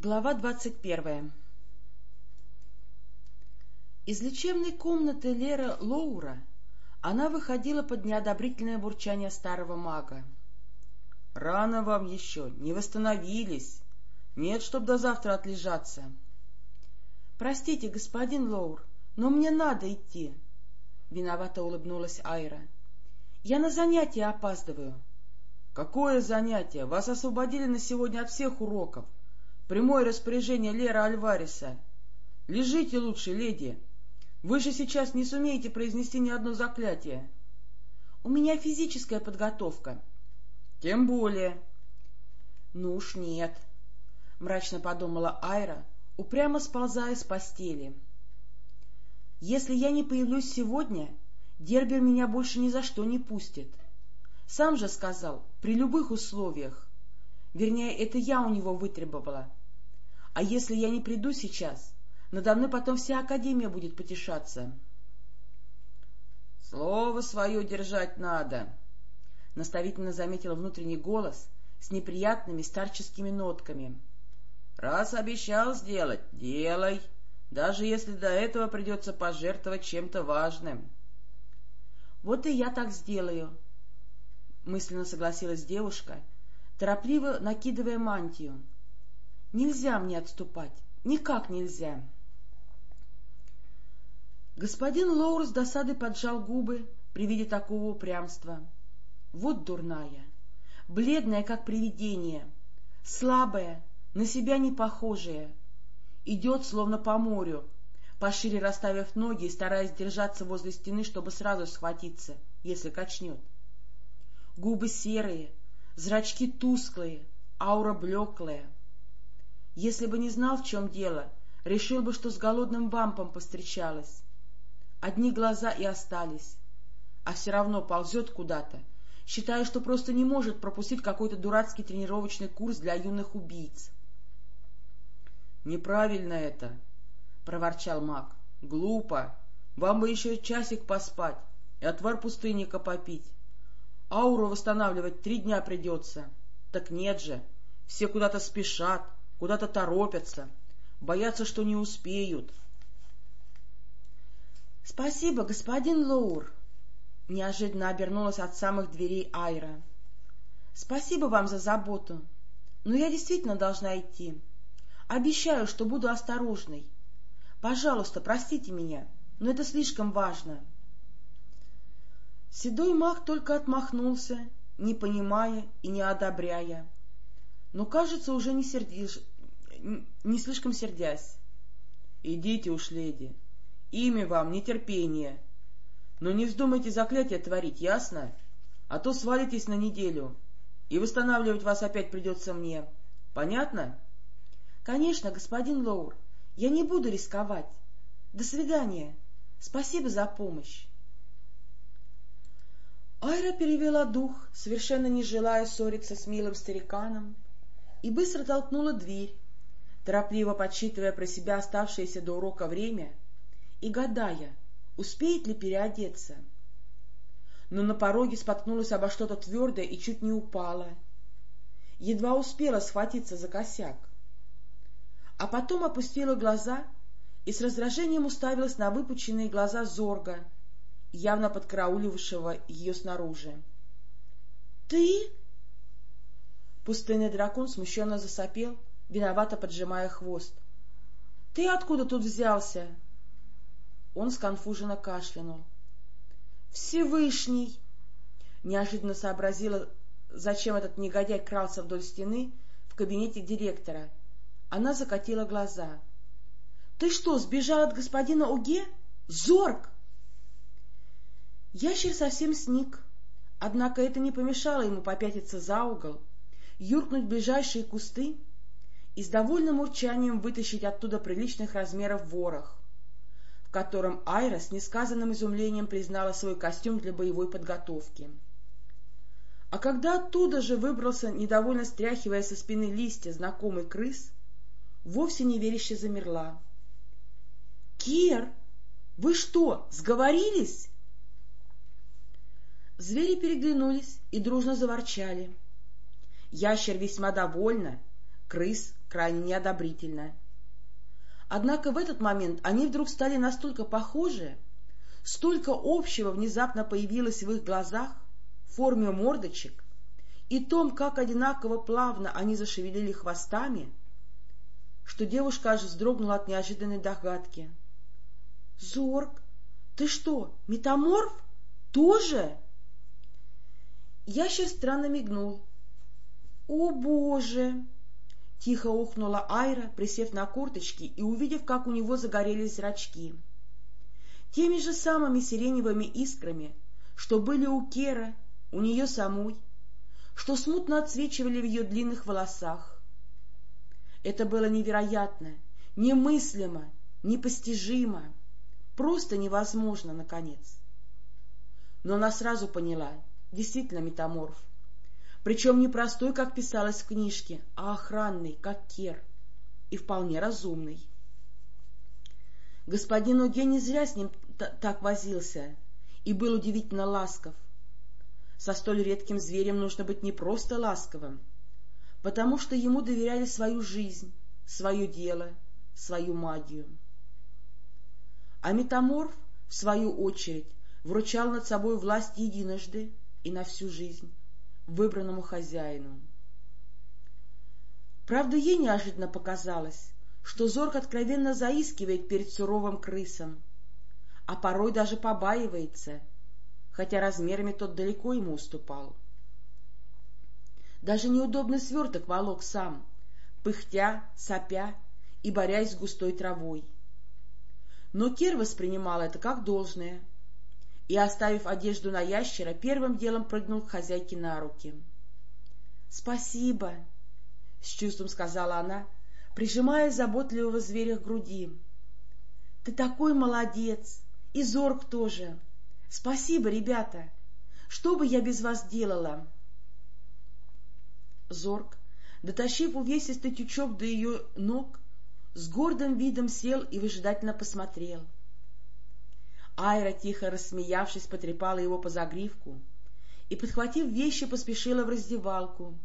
Глава двадцать первая Из лечебной комнаты Лера Лоура она выходила под неодобрительное бурчание старого мага. — Рано вам еще, не восстановились. Нет, чтоб до завтра отлежаться. — Простите, господин Лоур, но мне надо идти. Виновато улыбнулась Айра. — Я на занятия опаздываю. — Какое занятие? Вас освободили на сегодня от всех уроков. Прямое распоряжение Лера Альвареса. Лежите лучше, леди. Вы же сейчас не сумеете произнести ни одно заклятие. У меня физическая подготовка. Тем более. Ну уж нет, мрачно подумала Айра, упрямо сползая с постели. Если я не появлюсь сегодня, Дербер меня больше ни за что не пустит. Сам же сказал, при любых условиях. Вернее, это я у него вытребовала. А если я не приду сейчас, надо мной потом вся Академия будет потешаться. — Слово свое держать надо, — наставительно заметил внутренний голос с неприятными старческими нотками. — Раз обещал сделать, делай, даже если до этого придется пожертвовать чем-то важным. — Вот и я так сделаю, — мысленно согласилась девушка, торопливо накидывая мантию. Нельзя мне отступать, никак нельзя. Господин Лоур с досадой поджал губы при виде такого упрямства. Вот дурная, бледная, как привидение, слабая, на себя не похожая. Идет, словно по морю, пошире расставив ноги и стараясь держаться возле стены, чтобы сразу схватиться, если качнет. Губы серые, зрачки тусклые, аура блеклая — если бы не знал, в чем дело, решил бы, что с голодным вампом повстречалась. Одни глаза и остались, а все равно ползет куда-то, считая, что просто не может пропустить какой-то дурацкий тренировочный курс для юных убийц. — Неправильно это, — проворчал маг. — Глупо. Вам бы еще часик поспать и отвар пустынника попить. Ауру восстанавливать три дня придется. Так нет же, все куда-то спешат, куда-то торопятся, боятся, что не успеют. — Спасибо, господин Лоур, — неожиданно обернулась от самых дверей Айра. — Спасибо вам за заботу, но я действительно должна идти. Обещаю, что буду осторожной. Пожалуйста, простите меня, но это слишком важно. Седой маг только отмахнулся, не понимая и не одобряя но, кажется, уже не, сердиш... не слишком сердясь. — Идите уж, леди, имя вам нетерпение. Но не вздумайте заклятие творить, ясно? А то свалитесь на неделю, и восстанавливать вас опять придется мне. Понятно? — Конечно, господин Лоур, я не буду рисковать. До свидания. Спасибо за помощь. Айра перевела дух, совершенно не желая ссориться с милым стариканом, и быстро толкнула дверь, торопливо подсчитывая про себя оставшееся до урока время и гадая, успеет ли переодеться. Но на пороге споткнулась обо что-то твердое и чуть не упала. Едва успела схватиться за косяк. А потом опустила глаза и с раздражением уставилась на выпученные глаза Зорга, явно подкараулившего ее снаружи. — Ты? Пустынный дракон смущенно засопел, виновато поджимая хвост. — Ты откуда тут взялся? Он сконфуженно кашлянул. — Всевышний! Неожиданно сообразила, зачем этот негодяй крался вдоль стены в кабинете директора. Она закатила глаза. — Ты что, сбежал от господина Уге? Зорг! Ящер совсем сник, однако это не помешало ему попятиться за угол, юркнуть в ближайшие кусты и с довольным урчанием вытащить оттуда приличных размеров ворох, в котором Айра с несказанным изумлением признала свой костюм для боевой подготовки. А когда оттуда же выбрался, недовольно стряхивая со спины листья, знакомый крыс, вовсе неверяще замерла. — Кир, вы что, сговорились? Звери переглянулись и дружно заворчали. Ящер весьма довольно, крыс крайне неодобрительно. Однако в этот момент они вдруг стали настолько похожи, столько общего внезапно появилось в их глазах, в форме мордочек, и том, как одинаково плавно они зашевелили хвостами, что девушка аж вздрогнула от неожиданной догадки. — Зорг, ты что, метаморф? Тоже? Ящер странно мигнул. — О, боже! — тихо ухнула Айра, присев на курточки и увидев, как у него загорелись зрачки. Теми же самыми сиреневыми искрами, что были у Кера, у нее самой, что смутно отсвечивали в ее длинных волосах. Это было невероятно, немыслимо, непостижимо, просто невозможно, наконец. Но она сразу поняла, действительно метаморф. Причем не простой, как писалось в книжке, а охранный, как Кер, и вполне разумный. Господин Оге не зря с ним так возился и был удивительно ласков. Со столь редким зверем нужно быть не просто ласковым, потому что ему доверяли свою жизнь, свое дело, свою магию. А метаморф, в свою очередь, вручал над собой власть единожды и на всю жизнь выбранному хозяину. Правда, ей неожиданно показалось, что Зорг откровенно заискивает перед суровым крысом, а порой даже побаивается, хотя размерами тот далеко ему уступал. Даже неудобный сверток волок сам, пыхтя, сопя и борясь с густой травой. Но Кир воспринимал это как должное — и, оставив одежду на ящера, первым делом прыгнул к хозяйке на руки. — Спасибо, — с чувством сказала она, прижимая заботливого зверя к груди. — Ты такой молодец! И Зорг тоже! Спасибо, ребята! Что бы я без вас делала? Зорг, дотащив увесистый тючок до ее ног, с гордым видом сел и выжидательно посмотрел — Айра, тихо рассмеявшись, потрепала его по загривку и, подхватив вещи, поспешила в раздевалку,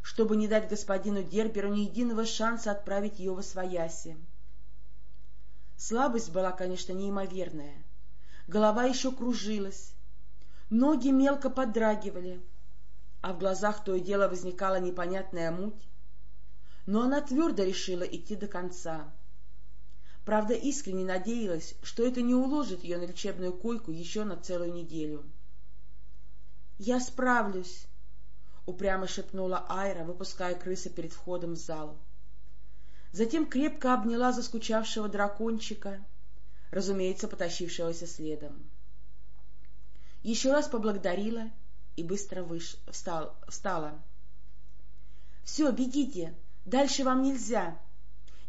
чтобы не дать господину Дерберу ни единого шанса отправить ее во свояси. Слабость была, конечно, неимоверная. Голова еще кружилась, ноги мелко подрагивали, а в глазах то и дело возникала непонятная муть. Но она твердо решила идти до конца. Правда, искренне надеялась, что это не уложит ее на лечебную койку еще на целую неделю. — Я справлюсь, — упрямо шепнула Айра, выпуская крыса перед входом в зал. Затем крепко обняла заскучавшего дракончика, разумеется, потащившегося следом. Еще раз поблагодарила и быстро выш... встал... встала. — Все, бегите, дальше вам нельзя,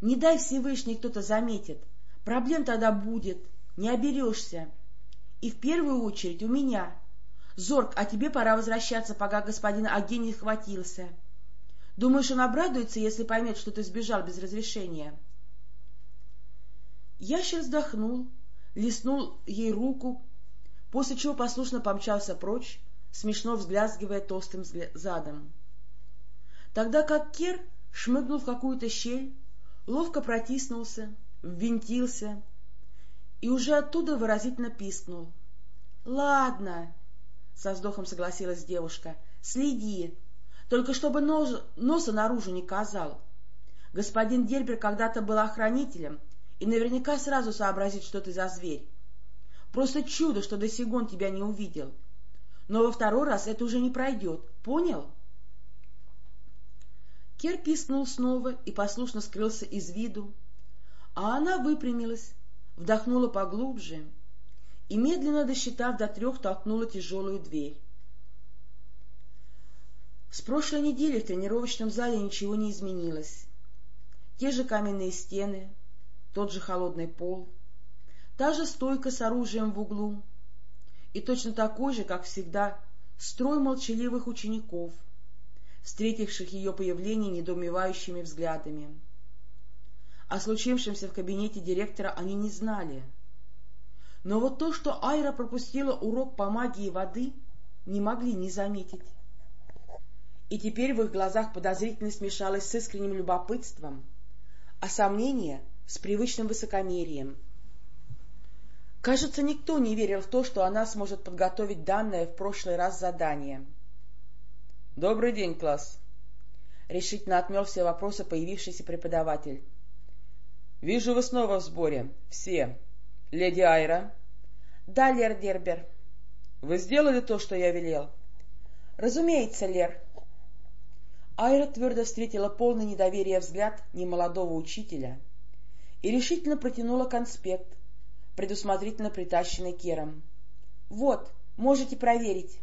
не дай Всевышний кто-то заметит. Проблем тогда будет, не оберешься. И в первую очередь у меня. Зорг, а тебе пора возвращаться, пока господин Аген не хватился. Думаешь, он обрадуется, если поймет, что ты сбежал без разрешения? Ящер вздохнул, лиснул ей руку, после чего послушно помчался прочь, смешно взглязгивая толстым задом. Тогда как Кер шмыгнул в какую-то щель, ловко протиснулся, ввинтился и уже оттуда выразительно пискнул. — Ладно, — со вздохом согласилась девушка, — следи, только чтобы нос, носа наружу не казал. Господин Дербер когда-то был охранителем и наверняка сразу сообразит, что ты за зверь. Просто чудо, что до сего тебя не увидел. Но во второй раз это уже не пройдет, понял? — Кер пискнул снова и послушно скрылся из виду, а она выпрямилась, вдохнула поглубже и, медленно досчитав до трех, толкнула тяжелую дверь. С прошлой недели в тренировочном зале ничего не изменилось. Те же каменные стены, тот же холодный пол, та же стойка с оружием в углу и точно такой же, как всегда, строй молчаливых учеников — встретивших ее появление недоумевающими взглядами. О случившемся в кабинете директора они не знали. Но вот то, что Айра пропустила урок по магии воды, не могли не заметить. И теперь в их глазах подозрительность смешалась с искренним любопытством, а сомнение — с привычным высокомерием. Кажется, никто не верил в то, что она сможет подготовить данное в прошлый раз задание. — Добрый день, класс! — решительно отмел все вопросы появившийся преподаватель. — Вижу, вы снова в сборе. Все. Леди Айра? — Да, Лер Дербер. — Вы сделали то, что я велел? — Разумеется, Лер. Айра твердо встретила полный недоверия взгляд немолодого учителя и решительно протянула конспект, предусмотрительно притащенный Кером. — Вот, можете проверить.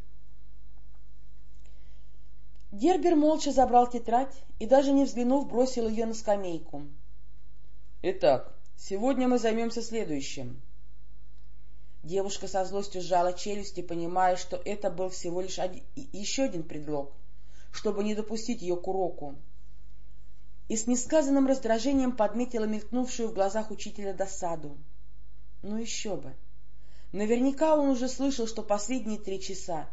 Дербер молча забрал тетрадь и, даже не взглянув, бросил ее на скамейку. — Итак, сегодня мы займемся следующим. Девушка со злостью сжала челюсти, понимая, что это был всего лишь один, еще один предлог, чтобы не допустить ее к уроку. И с несказанным раздражением подметила мелькнувшую в глазах учителя досаду. Ну еще бы. Наверняка он уже слышал, что последние три часа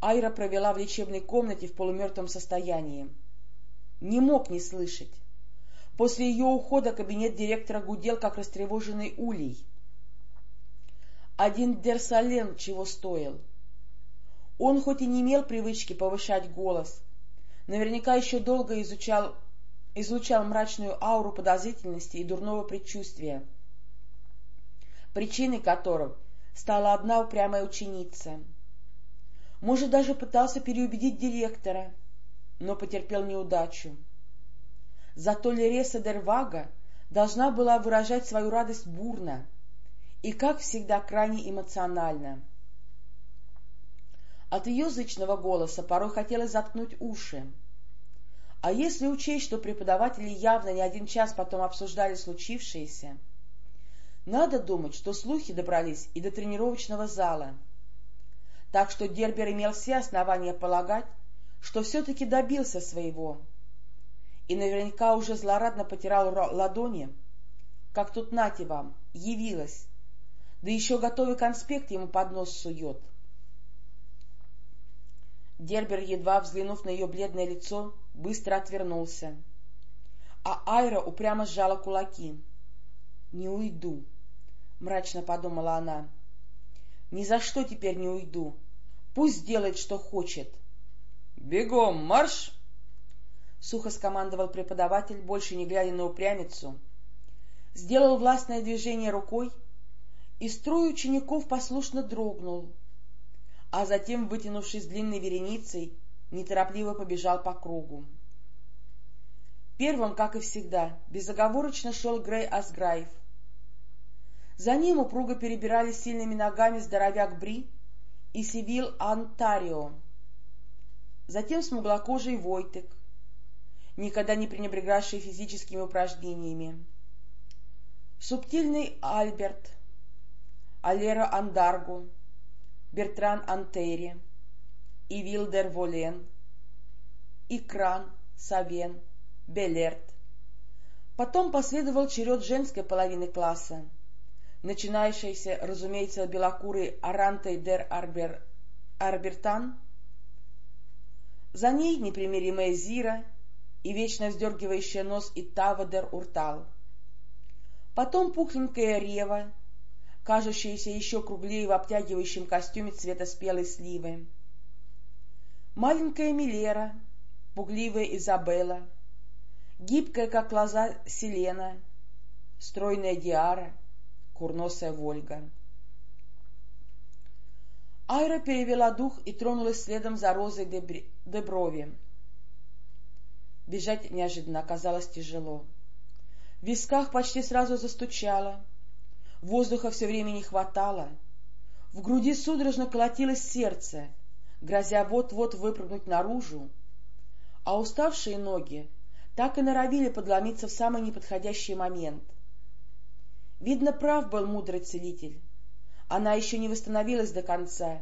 Айра провела в лечебной комнате в полумертвом состоянии. Не мог не слышать. После ее ухода кабинет директора гудел, как растревоженный улей. Один Дерсален чего стоил. Он хоть и не имел привычки повышать голос, наверняка еще долго изучал, излучал мрачную ауру подозрительности и дурного предчувствия — причиной которого стала одна упрямая ученица. Может, даже пытался переубедить директора, но потерпел неудачу. Зато Лереса Дервага должна была выражать свою радость бурно и, как всегда, крайне эмоционально. От ее зычного голоса порой хотелось заткнуть уши. А если учесть, что преподаватели явно не один час потом обсуждали случившееся, надо думать, что слухи добрались и до тренировочного зала. Так что Дербер имел все основания полагать, что все-таки добился своего. И наверняка уже злорадно потирал ладони, как тут нате вам, явилась, да еще готовый конспект ему под нос сует. Дербер, едва взглянув на ее бледное лицо, быстро отвернулся. А Айра упрямо сжала кулаки. — Не уйду, — мрачно подумала она. — Ни за что теперь не уйду. Пусть делает, что хочет. — Бегом, марш! — сухо скомандовал преподаватель, больше не глядя на упрямицу. Сделал властное движение рукой, и строй учеников послушно дрогнул, а затем, вытянувшись длинной вереницей, неторопливо побежал по кругу. Первым, как и всегда, безоговорочно шел Грей Асграев, за ним упруго перебирали сильными ногами здоровяк Бри и Сивил Антарио. Затем смуглокожий Войтек, никогда не пренебрегавший физическими упражнениями. Субтильный Альберт, Алера Андарго, Бертран Антери, Ивилдер Волен, Икран, Савен, Белерт. Потом последовал черед женской половины класса начинающейся, разумеется, белокурой Арантой дер Арбер, Арбертан, за ней непримиримая Зира и вечно вздергивающая нос Итава дер Уртал. Потом пухленькая Рева, кажущаяся еще круглее в обтягивающем костюме цвета спелой сливы. Маленькая Милера, пугливая Изабелла, гибкая, как лоза, Селена, стройная Диара — курносая Вольга. Айра перевела дух и тронулась следом за Розой де Брови. Бежать неожиданно оказалось тяжело. В висках почти сразу застучало, воздуха все время не хватало, в груди судорожно колотилось сердце, грозя вот-вот выпрыгнуть наружу, а уставшие ноги так и норовили подломиться в самый неподходящий момент — Видно, прав был мудрый целитель. Она еще не восстановилась до конца.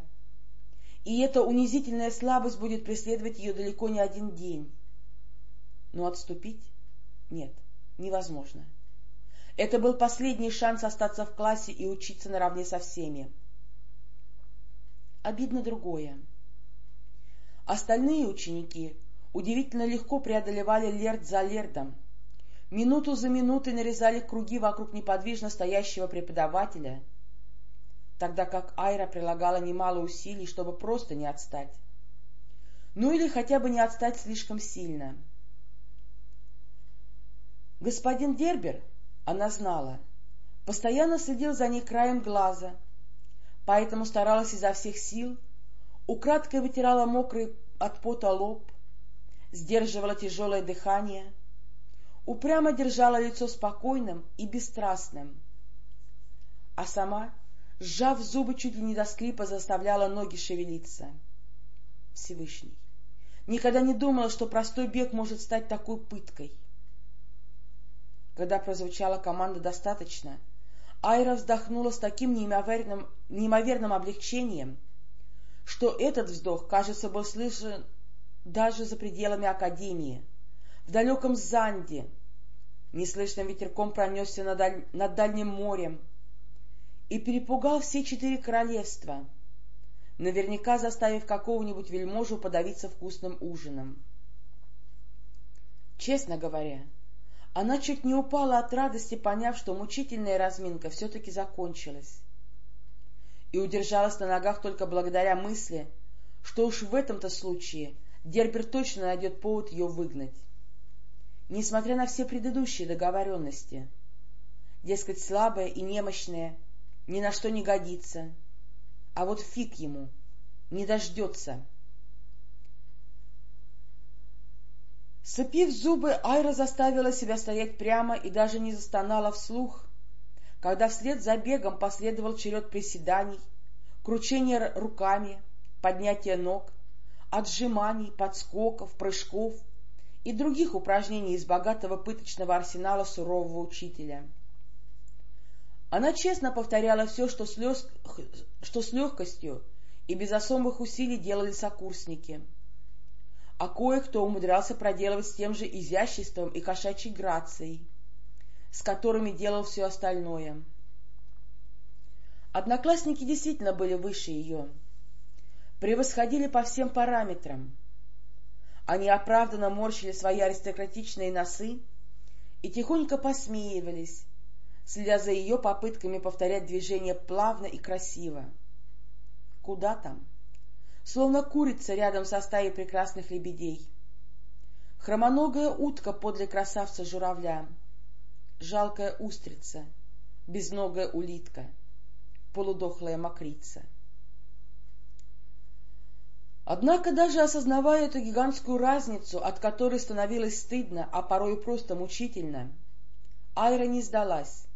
И эта унизительная слабость будет преследовать ее далеко не один день. Но отступить? Нет, невозможно. Это был последний шанс остаться в классе и учиться наравне со всеми. Обидно другое. Остальные ученики удивительно легко преодолевали лерд за лердом, минуту за минутой нарезали круги вокруг неподвижно стоящего преподавателя, тогда как Айра прилагала немало усилий, чтобы просто не отстать. Ну или хотя бы не отстать слишком сильно. Господин Дербер, она знала, постоянно следил за ней краем глаза, поэтому старалась изо всех сил, украдкой вытирала мокрый от пота лоб, сдерживала тяжелое дыхание, упрямо держала лицо спокойным и бесстрастным, а сама, сжав зубы чуть ли не до скрипа, заставляла ноги шевелиться. Всевышний. Никогда не думала, что простой бег может стать такой пыткой. Когда прозвучала команда «достаточно», Айра вздохнула с таким неимоверным, неимоверным облегчением, что этот вздох, кажется, был слышен даже за пределами Академии, в далеком Занде, неслышным ветерком пронесся над, даль... над Дальним морем и перепугал все четыре королевства, наверняка заставив какого-нибудь вельможу подавиться вкусным ужином. Честно говоря, она чуть не упала от радости, поняв, что мучительная разминка все-таки закончилась. И удержалась на ногах только благодаря мысли, что уж в этом-то случае Дербер точно найдет повод ее выгнать. Несмотря на все предыдущие договоренности. Дескать, слабая и немощная, ни на что не годится. А вот фиг ему, не дождется. Сцепив зубы, Айра заставила себя стоять прямо и даже не застонала вслух, когда вслед за бегом последовал черед приседаний, кручения руками, поднятия ног, отжиманий, подскоков, прыжков и других упражнений из богатого пыточного арсенала сурового учителя. Она честно повторяла все, что с, лёг... что с легкостью и без особых усилий делали сокурсники — а кое-кто умудрялся проделывать с тем же изяществом и кошачьей грацией, с которыми делал все остальное. Одноклассники действительно были выше ее, превосходили по всем параметрам. Они оправданно морщили свои аристократичные носы и тихонько посмеивались, следя за ее попытками повторять движения плавно и красиво. Куда там? словно курица рядом со стаей прекрасных лебедей. Хромоногая утка подле красавца журавля, жалкая устрица, безногая улитка, полудохлая мокрица. Однако, даже осознавая эту гигантскую разницу, от которой становилось стыдно, а порой просто мучительно, Айра не сдалась.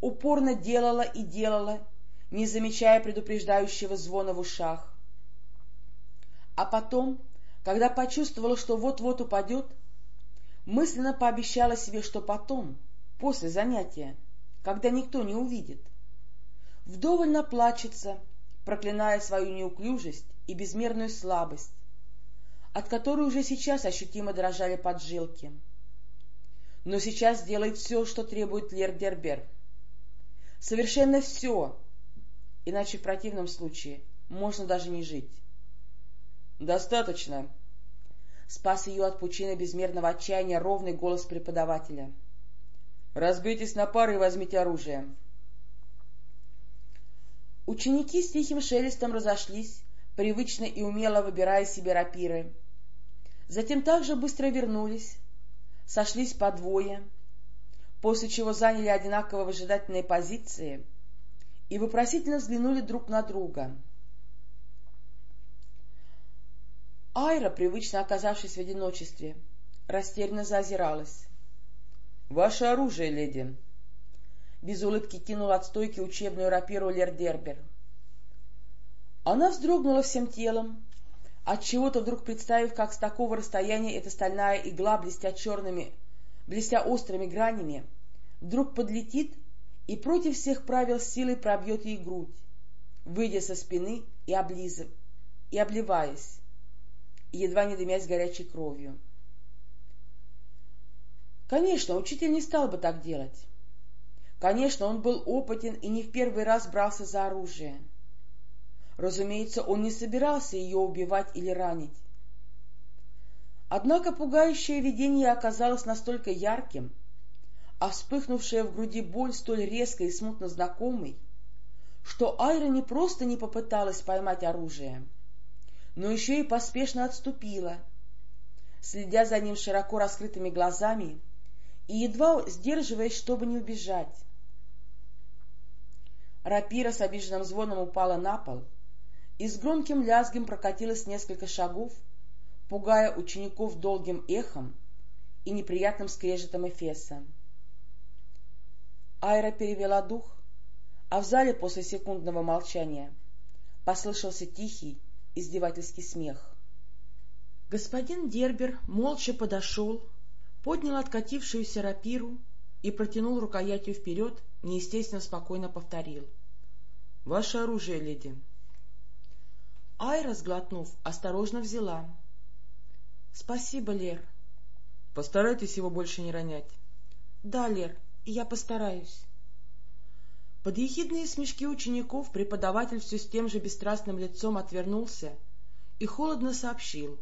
Упорно делала и делала, не замечая предупреждающего звона в ушах, а потом, когда почувствовала, что вот-вот упадет, мысленно пообещала себе, что потом, после занятия, когда никто не увидит, вдоволь наплачется, проклиная свою неуклюжесть и безмерную слабость, от которой уже сейчас ощутимо дрожали поджилки. Но сейчас делает все, что требует Лердербер. Совершенно все, иначе в противном случае можно даже не жить. «Достаточно!» Спас ее от пучины безмерного отчаяния ровный голос преподавателя. «Разбейтесь на пары и возьмите оружие!» Ученики с тихим шелестом разошлись, привычно и умело выбирая себе рапиры. Затем также быстро вернулись, сошлись по двое, после чего заняли одинаково выжидательные позиции и вопросительно взглянули друг на друга. Айра, привычно оказавшись в одиночестве, растерянно заозиралась. — Ваше оружие, леди! Без улыбки кинул от стойки учебную рапиру Лердербер. Она вздрогнула всем телом, отчего-то вдруг представив, как с такого расстояния эта стальная игла, блестя черными, блестя острыми гранями, вдруг подлетит и против всех правил силой пробьет ей грудь, выйдя со спины и, облизыв, и обливаясь едва не дымясь горячей кровью. Конечно, учитель не стал бы так делать. Конечно, он был опытен и не в первый раз брался за оружие. Разумеется, он не собирался ее убивать или ранить. Однако пугающее видение оказалось настолько ярким, а вспыхнувшая в груди боль столь резкой и смутно знакомой, что Айра не просто не попыталась поймать оружие, но еще и поспешно отступила, следя за ним широко раскрытыми глазами и едва сдерживаясь, чтобы не убежать. Рапира с обиженным звоном упала на пол и с громким лязгом прокатилась несколько шагов, пугая учеников долгим эхом и неприятным скрежетом Эфеса. Айра перевела дух, а в зале после секундного молчания послышался тихий, издевательский смех. Господин Дербер молча подошел, поднял откатившуюся рапиру и протянул рукоятью вперед, неестественно спокойно повторил. — Ваше оружие, леди. Айра, сглотнув, осторожно взяла. — Спасибо, Лер. — Постарайтесь его больше не ронять. — Да, Лер, я постараюсь. Под ехидные смешки учеников преподаватель все с тем же бесстрастным лицом отвернулся и холодно сообщил.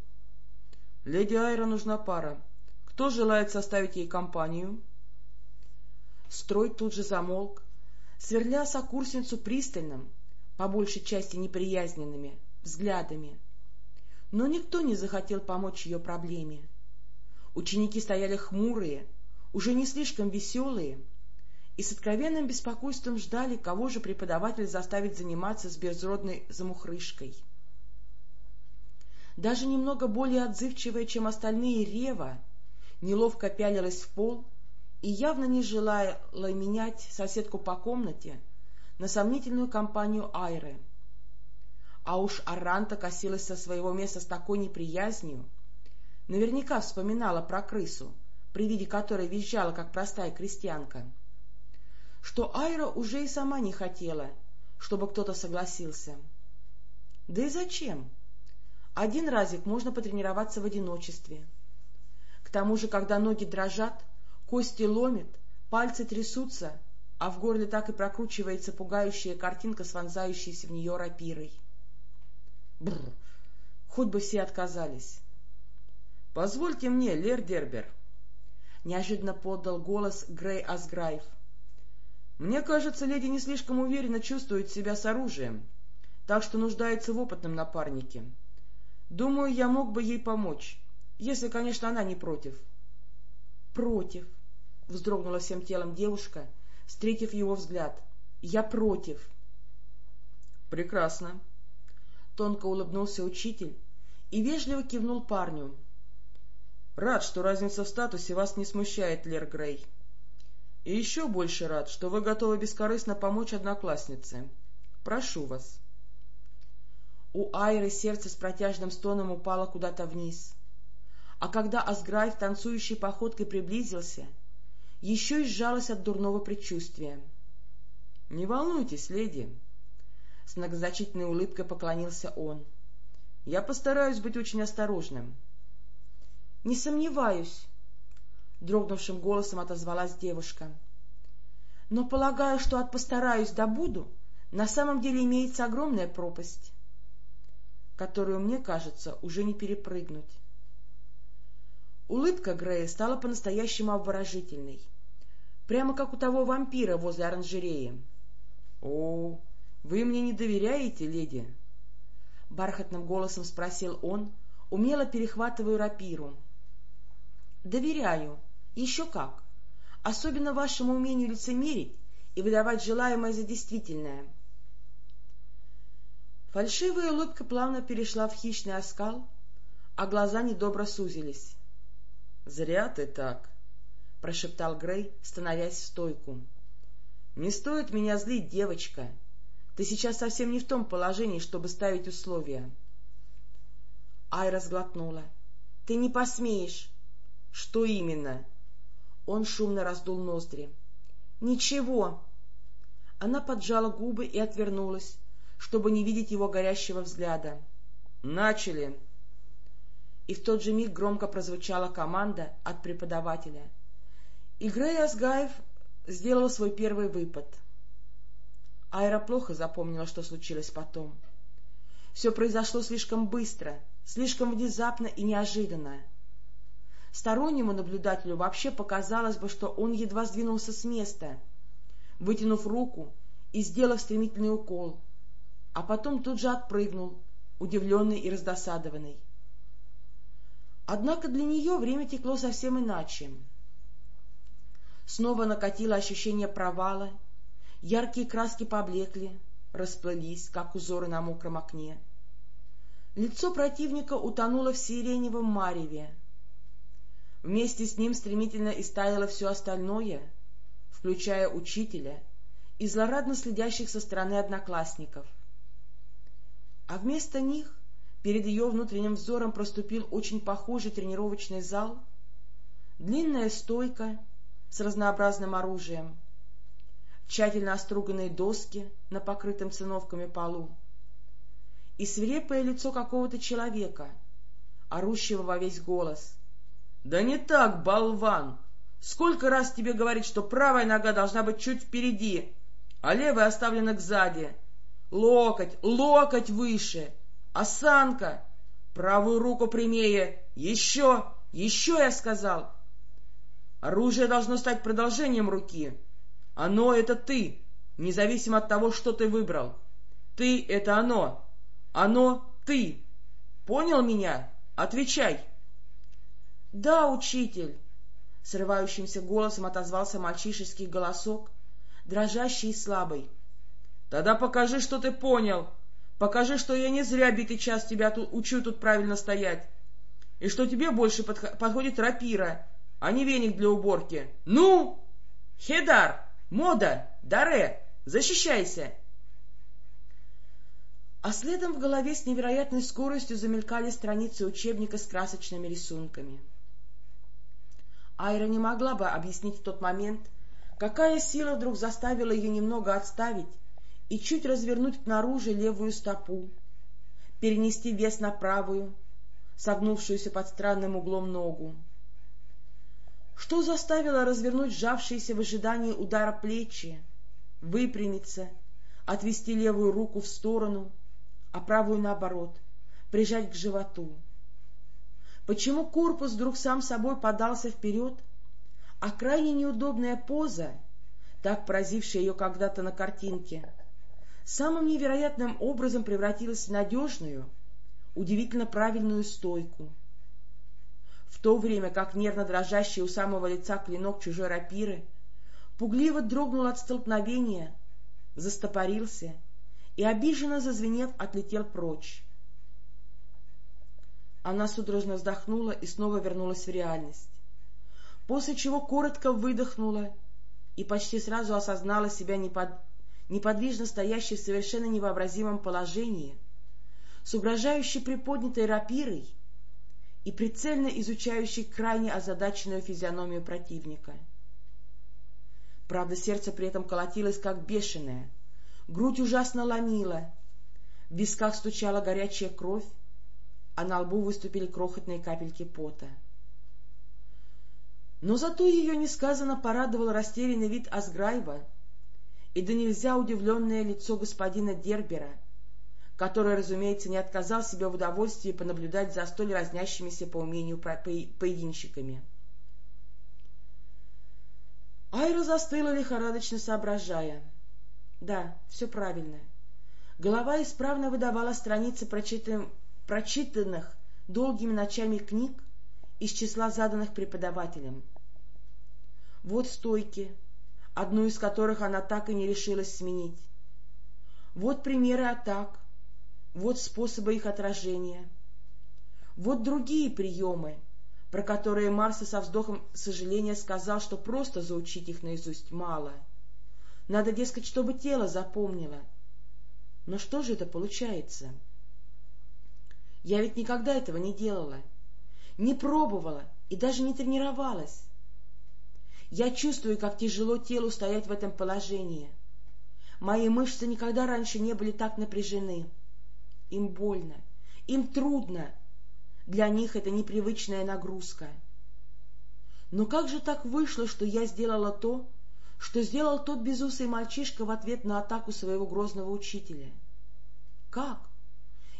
— Леди Айра нужна пара. Кто желает составить ей компанию? Строй тут же замолк, сверля сокурсницу пристальным, по большей части неприязненными, взглядами. Но никто не захотел помочь ее проблеме. Ученики стояли хмурые, уже не слишком веселые, и с откровенным беспокойством ждали, кого же преподаватель заставит заниматься с безродной замухрышкой. Даже немного более отзывчивая, чем остальные Рева, неловко пялилась в пол и явно не желая менять соседку по комнате на сомнительную компанию Айры. А уж Аранта косилась со своего места с такой неприязнью, наверняка вспоминала про крысу, при виде которой визжала, как простая крестьянка, что Айра уже и сама не хотела, чтобы кто-то согласился. Да и зачем? Один разик можно потренироваться в одиночестве. К тому же, когда ноги дрожат, кости ломит, пальцы трясутся, а в горле так и прокручивается пугающая картинка с вонзающейся в нее рапирой. Бррр, хоть бы все отказались. — Позвольте мне, Лер Дербер, — неожиданно подал голос Грей Асграйв. — Мне кажется, леди не слишком уверенно чувствует себя с оружием, так что нуждается в опытном напарнике. — Думаю, я мог бы ей помочь, если, конечно, она не против. — Против, — вздрогнула всем телом девушка, встретив его взгляд. — Я против. — Прекрасно. Тонко улыбнулся учитель и вежливо кивнул парню. — Рад, что разница в статусе вас не смущает, Лер Грей. И еще больше рад, что вы готовы бескорыстно помочь однокласснице. Прошу вас. — у Айры сердце с протяжным стоном упало куда-то вниз. А когда Асграйв танцующей походкой приблизился, еще и сжалась от дурного предчувствия. — Не волнуйтесь, леди! — с многозначительной улыбкой поклонился он. — Я постараюсь быть очень осторожным. — Не сомневаюсь, — дрогнувшим голосом отозвалась девушка. — Но полагаю, что от «постараюсь» до «буду» на самом деле имеется огромная пропасть которую, мне кажется, уже не перепрыгнуть. Улыбка Грея стала по-настоящему обворожительной, прямо как у того вампира возле оранжереи. — О, вы мне не доверяете, леди? — бархатным голосом спросил он, умело перехватывая рапиру. — Доверяю. Еще как. Особенно вашему умению лицемерить и выдавать желаемое за действительное. — Фальшивая улыбка плавно перешла в хищный оскал, а глаза недобро сузились. — Зря ты так, — прошептал Грей, становясь в стойку. — Не стоит меня злить, девочка. Ты сейчас совсем не в том положении, чтобы ставить условия. Айра сглотнула. — Ты не посмеешь. — Что именно? Он шумно раздул ноздри. — Ничего. Она поджала губы и отвернулась, чтобы не видеть его горящего взгляда. «Начали!» И в тот же миг громко прозвучала команда от преподавателя. И Грей Асгаев сделал свой первый выпад. Айра плохо запомнила, что случилось потом. Все произошло слишком быстро, слишком внезапно и неожиданно. Стороннему наблюдателю вообще показалось бы, что он едва сдвинулся с места, вытянув руку и сделав стремительный укол, а потом тут же отпрыгнул, удивленный и раздосадованный. Однако для нее время текло совсем иначе. Снова накатило ощущение провала, яркие краски поблекли, расплылись, как узоры на мокром окне. Лицо противника утонуло в сиреневом мареве. Вместе с ним стремительно истаяло все остальное, включая учителя и злорадно следящих со стороны одноклассников. А вместо них перед ее внутренним взором проступил очень похожий тренировочный зал, длинная стойка с разнообразным оружием, тщательно оструганные доски на покрытом циновками полу и свирепое лицо какого-то человека, орущего во весь голос. — Да не так, болван! Сколько раз тебе говорить, что правая нога должна быть чуть впереди, а левая оставлена сзади? Локоть, локоть выше! Осанка! Правую руку прямее! Еще, еще, я сказал! Оружие должно стать продолжением руки. Оно — это ты, независимо от того, что ты выбрал. Ты — это оно. Оно — ты. Понял меня? Отвечай. — Да, учитель. Срывающимся голосом отозвался мальчишеский голосок, дрожащий и слабый. — Тогда покажи, что ты понял. Покажи, что я не зря битый час тебя тут, учу тут правильно стоять. И что тебе больше подходит рапира, а не веник для уборки. Ну! Хедар! Мода! Даре! Защищайся! А следом в голове с невероятной скоростью замелькали страницы учебника с красочными рисунками. Айра не могла бы объяснить в тот момент, какая сила вдруг заставила ее немного отставить и чуть развернуть наружу левую стопу, перенести вес на правую, согнувшуюся под странным углом ногу. Что заставило развернуть сжавшиеся в ожидании удара плечи, выпрямиться, отвести левую руку в сторону, а правую наоборот, прижать к животу? Почему корпус вдруг сам собой подался вперед, а крайне неудобная поза, так поразившая ее когда-то на картинке, самым невероятным образом превратилась в надежную, удивительно правильную стойку? В то время как нервно дрожащий у самого лица клинок чужой рапиры пугливо дрогнул от столкновения, застопорился и, обиженно зазвенев, отлетел прочь. Она судорожно вздохнула и снова вернулась в реальность, после чего коротко выдохнула и почти сразу осознала себя непод... неподвижно стоящей в совершенно невообразимом положении, с угрожающей приподнятой рапирой и прицельно изучающий крайне озадаченную физиономию противника. Правда, сердце при этом колотилось, как бешеное, грудь ужасно ломила, в висках стучала горячая кровь, а на лбу выступили крохотные капельки пота. Но зато ее несказанно порадовал растерянный вид Асграйба и да нельзя удивленное лицо господина Дербера, который, разумеется, не отказал себе в удовольствии понаблюдать за столь разнящимися по умению поединщиками. Айра застыла, лихорадочно соображая. Да, все правильно. Голова исправно выдавала страницы прочитанных долгими ночами книг из числа заданных преподавателем. Вот стойки, одну из которых она так и не решилась сменить. Вот примеры атак, вот способы их отражения. Вот другие приемы, про которые Марса со вздохом сожаления сказал, что просто заучить их наизусть мало. Надо, дескать, чтобы тело запомнило. Но что же это получается? — я ведь никогда этого не делала, не пробовала и даже не тренировалась. Я чувствую, как тяжело телу стоять в этом положении. Мои мышцы никогда раньше не были так напряжены. Им больно, им трудно. Для них это непривычная нагрузка. Но как же так вышло, что я сделала то, что сделал тот безусый мальчишка в ответ на атаку своего грозного учителя? Как?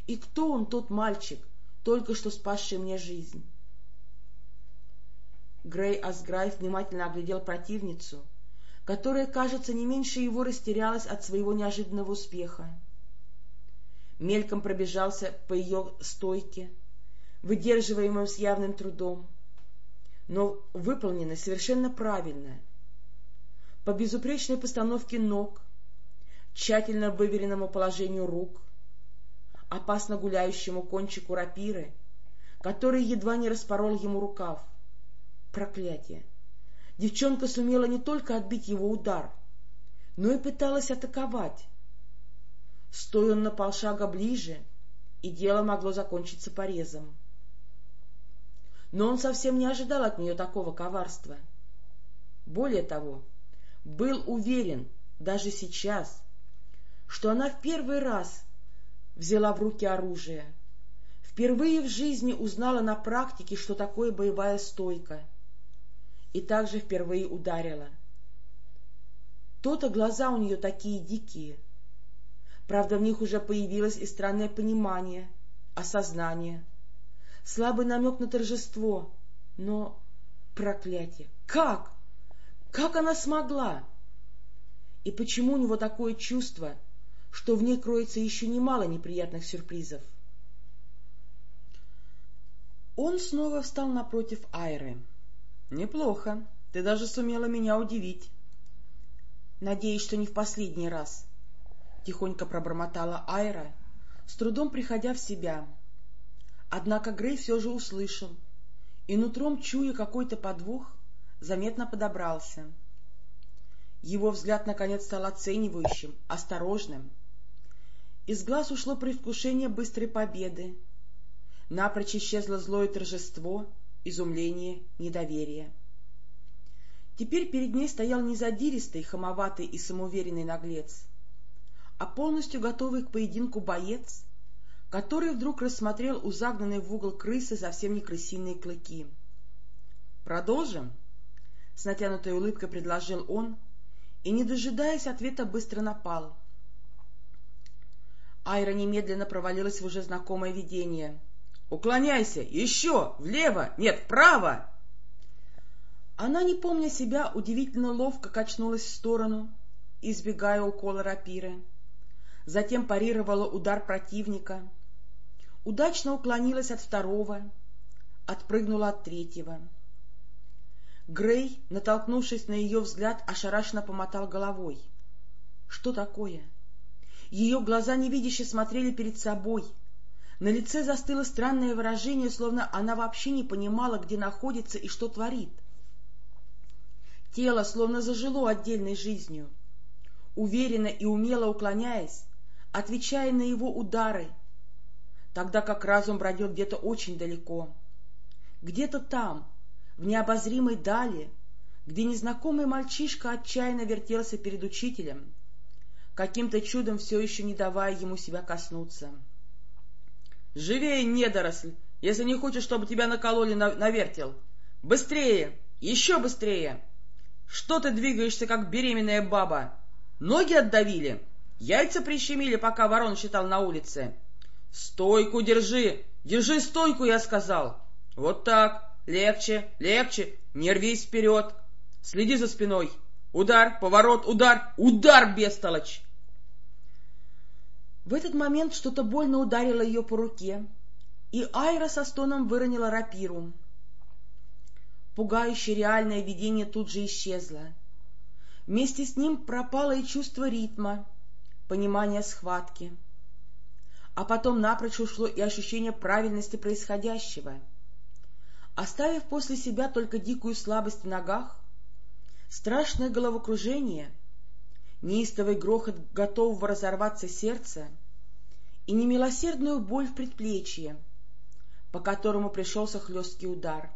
И кто он, тот мальчик, только что спасший мне жизнь? Грей Асграйв внимательно оглядел противницу, которая, кажется, не меньше его растерялась от своего неожиданного успеха. Мельком пробежался по ее стойке, выдерживаемым с явным трудом, но выполнено совершенно правильно. По безупречной постановке ног, тщательно выверенному положению рук, опасно гуляющему кончику рапиры, который едва не распорол ему рукав. Проклятие! Девчонка сумела не только отбить его удар, но и пыталась атаковать. Стоя он на полшага ближе, и дело могло закончиться порезом. Но он совсем не ожидал от нее такого коварства. Более того, был уверен, даже сейчас, что она в первый раз взяла в руки оружие, впервые в жизни узнала на практике, что такое боевая стойка, и также впервые ударила. То-то глаза у нее такие дикие. Правда, в них уже появилось и странное понимание, осознание, слабый намек на торжество, но проклятие! Как? Как она смогла? И почему у него такое чувство, что в ней кроется еще немало неприятных сюрпризов? Он снова встал напротив Айры. — Неплохо. Ты даже сумела меня удивить. — Надеюсь, что не в последний раз. Тихонько пробормотала Айра, с трудом приходя в себя. Однако Грей все же услышал, и нутром, чуя какой-то подвох, заметно подобрался. Его взгляд, наконец, стал оценивающим, осторожным. Из глаз ушло предвкушение быстрой победы, Напрочь исчезло злое торжество, изумление, недоверие. Теперь перед ней стоял не задиристый, хамоватый и самоуверенный наглец, а полностью готовый к поединку боец, который вдруг рассмотрел у загнанной в угол крысы совсем не крысиные клыки. «Продолжим?» — с натянутой улыбкой предложил он, и, не дожидаясь ответа, быстро напал. Айра немедленно провалилась в уже знакомое видение — Уклоняйся! Еще! Влево! Нет, вправо!» Она, не помня себя, удивительно ловко качнулась в сторону, избегая укола рапиры. Затем парировала удар противника. Удачно уклонилась от второго, отпрыгнула от третьего. Грей, натолкнувшись на ее взгляд, ошарашенно помотал головой. Что такое? Ее глаза невидяще смотрели перед собой — на лице застыло странное выражение, словно она вообще не понимала, где находится и что творит. Тело словно зажило отдельной жизнью. Уверенно и умело уклоняясь, отвечая на его удары, тогда как разум бродил где-то очень далеко. Где-то там, в необозримой дали, где незнакомый мальчишка отчаянно вертелся перед учителем, каким-то чудом все еще не давая ему себя коснуться. Живее, недоросль, если не хочешь, чтобы тебя накололи на, на вертел. Быстрее! Еще быстрее! Что ты двигаешься, как беременная баба? Ноги отдавили? Яйца прищемили, пока ворон считал на улице? Стойку держи! Держи стойку, я сказал! Вот так! Легче, легче! Не рвись вперед! Следи за спиной! Удар, поворот, удар, удар, бестолочь! В этот момент что-то больно ударило ее по руке, и Айра со стоном выронила рапиру. Пугающее реальное видение тут же исчезло. Вместе с ним пропало и чувство ритма, понимание схватки. А потом напрочь ушло и ощущение правильности происходящего. Оставив после себя только дикую слабость в ногах, страшное головокружение — неистовый грохот готового разорваться сердца и немилосердную боль в предплечье, по которому пришелся хлесткий удар.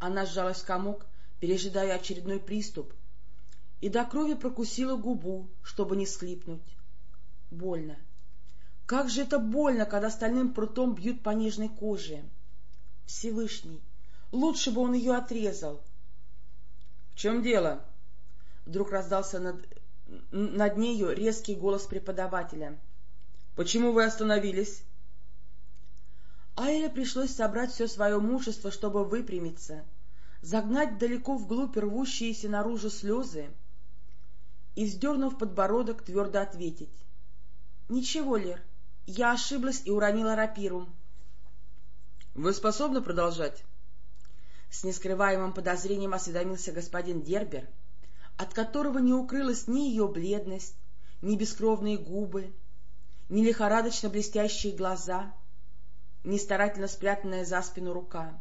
Она сжалась в комок, пережидая очередной приступ, и до крови прокусила губу, чтобы не схлипнуть. Больно. Как же это больно, когда стальным прутом бьют по нежной коже. Всевышний, лучше бы он ее отрезал. — В чем дело? Вдруг раздался над, над нею резкий голос преподавателя. — Почему вы остановились? Айре пришлось собрать все свое мужество, чтобы выпрямиться, загнать далеко вглубь рвущиеся наружу слезы и, вздернув подбородок, твердо ответить. — Ничего, Лер, я ошиблась и уронила рапиру. — Вы способны продолжать? С нескрываемым подозрением осведомился господин Дербер, от которого не укрылась ни ее бледность, ни бескровные губы, ни лихорадочно блестящие глаза, ни старательно спрятанная за спину рука.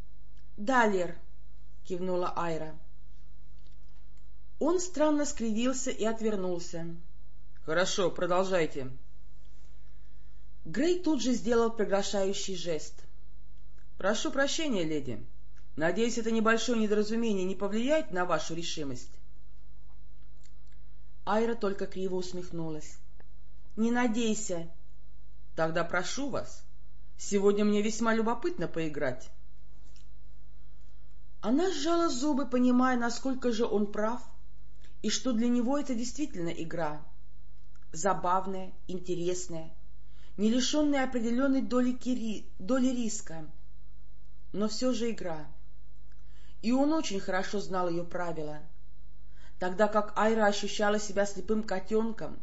— Да, Лер, — кивнула Айра. Он странно скривился и отвернулся. — Хорошо, продолжайте. Грей тут же сделал приглашающий жест. — Прошу прощения, леди. Надеюсь, это небольшое недоразумение не повлияет на вашу решимость? Айра только криво усмехнулась. — Не надейся. — Тогда прошу вас. Сегодня мне весьма любопытно поиграть. Она сжала зубы, понимая, насколько же он прав, и что для него это действительно игра. Забавная, интересная, не лишенная определенной доли, кири... доли риска, но все же игра. И он очень хорошо знал ее правила — тогда как Айра ощущала себя слепым котенком,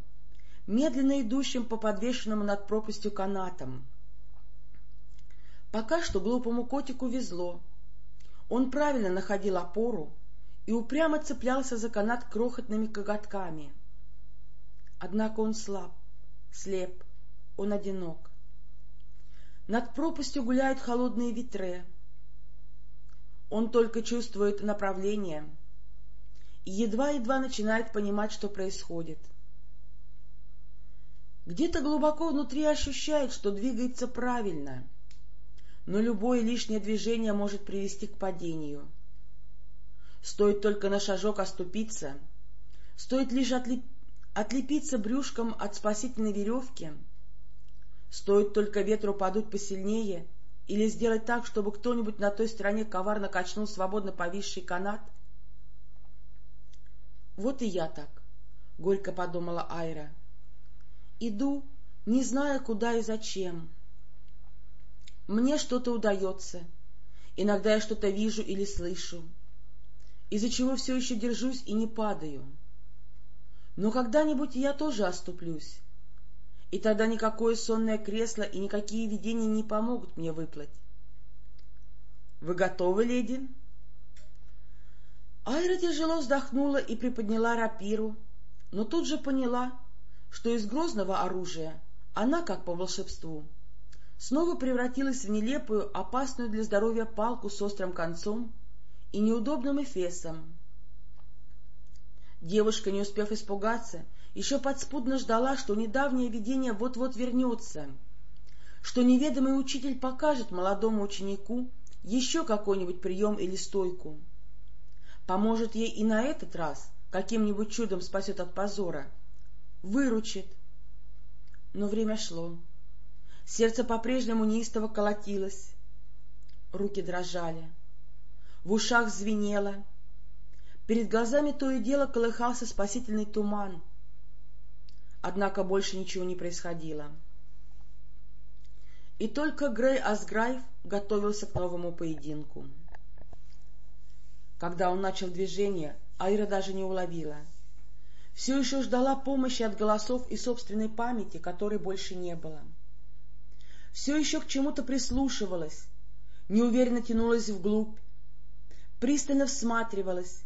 медленно идущим по подвешенному над пропастью канатам. Пока что глупому котику везло. Он правильно находил опору и упрямо цеплялся за канат крохотными коготками. Однако он слаб, слеп, он одинок. Над пропастью гуляют холодные ветры. Он только чувствует направление — и едва-едва начинает понимать, что происходит. Где-то глубоко внутри ощущает, что двигается правильно, но любое лишнее движение может привести к падению. Стоит только на шажок оступиться, стоит лишь отлеп... отлепиться брюшком от спасительной веревки, стоит только ветру подуть посильнее или сделать так, чтобы кто-нибудь на той стороне коварно качнул свободно повисший канат — вот и я так, — горько подумала Айра. Иду, не зная, куда и зачем. Мне что-то удается, иногда я что-то вижу или слышу, из-за чего все еще держусь и не падаю. Но когда-нибудь я тоже оступлюсь, и тогда никакое сонное кресло и никакие видения не помогут мне выплыть. — Вы готовы, леди? — Айра тяжело вздохнула и приподняла рапиру, но тут же поняла, что из грозного оружия она, как по волшебству, снова превратилась в нелепую, опасную для здоровья палку с острым концом и неудобным эфесом. Девушка, не успев испугаться, еще подспудно ждала, что недавнее видение вот-вот вернется, что неведомый учитель покажет молодому ученику еще какой-нибудь прием или стойку поможет ей и на этот раз, каким-нибудь чудом спасет от позора, выручит. Но время шло. Сердце по-прежнему неистово колотилось. Руки дрожали. В ушах звенело. Перед глазами то и дело колыхался спасительный туман. Однако больше ничего не происходило. И только Грей Асграйв готовился к новому поединку. Когда он начал движение, Айра даже не уловила. Все еще ждала помощи от голосов и собственной памяти, которой больше не было. Все еще к чему-то прислушивалась, неуверенно тянулась вглубь, пристально всматривалась,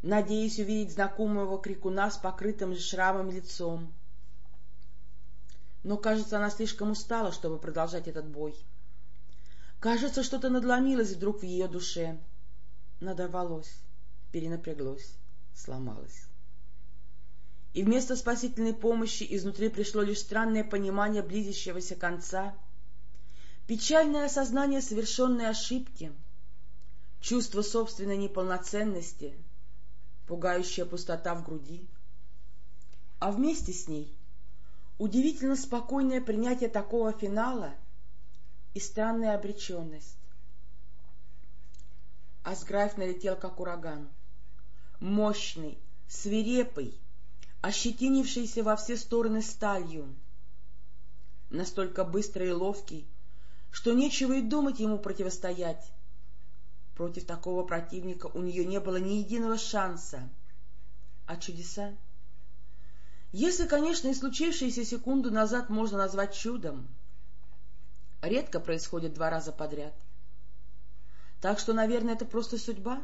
надеясь увидеть знакомого крикуна с покрытым шрамом лицом. Но, кажется, она слишком устала, чтобы продолжать этот бой. Кажется, что-то надломилось вдруг в ее душе — надорвалось, перенапряглось, сломалось. И вместо спасительной помощи изнутри пришло лишь странное понимание близящегося конца, печальное осознание совершенной ошибки, чувство собственной неполноценности, пугающая пустота в груди, а вместе с ней удивительно спокойное принятие такого финала и странная обреченность. Асграф налетел, как ураган. Мощный, свирепый, ощетинившийся во все стороны сталью. Настолько быстрый и ловкий, что нечего и думать ему противостоять. Против такого противника у нее не было ни единого шанса. А чудеса? Если, конечно, и случившееся секунду назад можно назвать чудом, редко происходит два раза подряд. Так что, наверное, это просто судьба.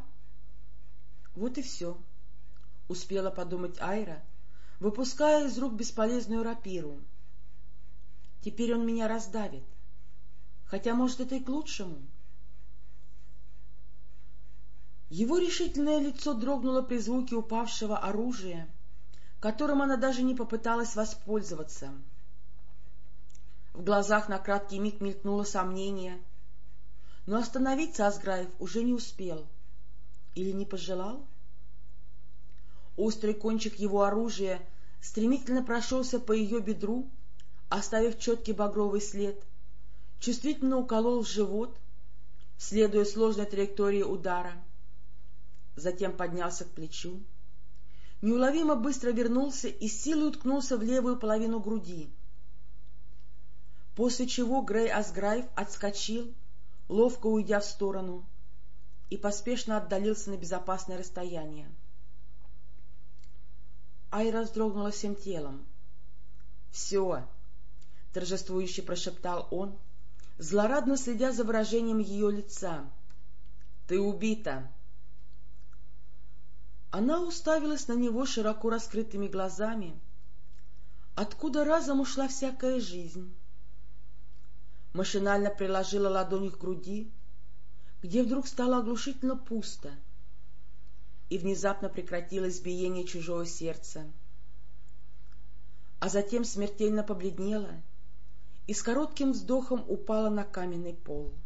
Вот и все, — успела подумать Айра, выпуская из рук бесполезную рапиру. Теперь он меня раздавит. Хотя, может, это и к лучшему. Его решительное лицо дрогнуло при звуке упавшего оружия, которым она даже не попыталась воспользоваться. В глазах на краткий миг мелькнуло сомнение, но остановиться Азграев уже не успел. Или не пожелал? Острый кончик его оружия стремительно прошелся по ее бедру, оставив четкий багровый след, чувствительно уколол в живот, следуя сложной траектории удара. Затем поднялся к плечу, неуловимо быстро вернулся и силой уткнулся в левую половину груди, после чего Грей Асграйв отскочил, ловко уйдя в сторону, и поспешно отдалился на безопасное расстояние. Айра вздрогнула всем телом. — Все! — торжествующе прошептал он, злорадно следя за выражением ее лица. — Ты убита! Она уставилась на него широко раскрытыми глазами, откуда разом ушла всякая жизнь. Машинально приложила ладонь к груди, где вдруг стало оглушительно пусто — и внезапно прекратилось биение чужого сердца. А затем смертельно побледнела и с коротким вздохом упала на каменный пол. —